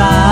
나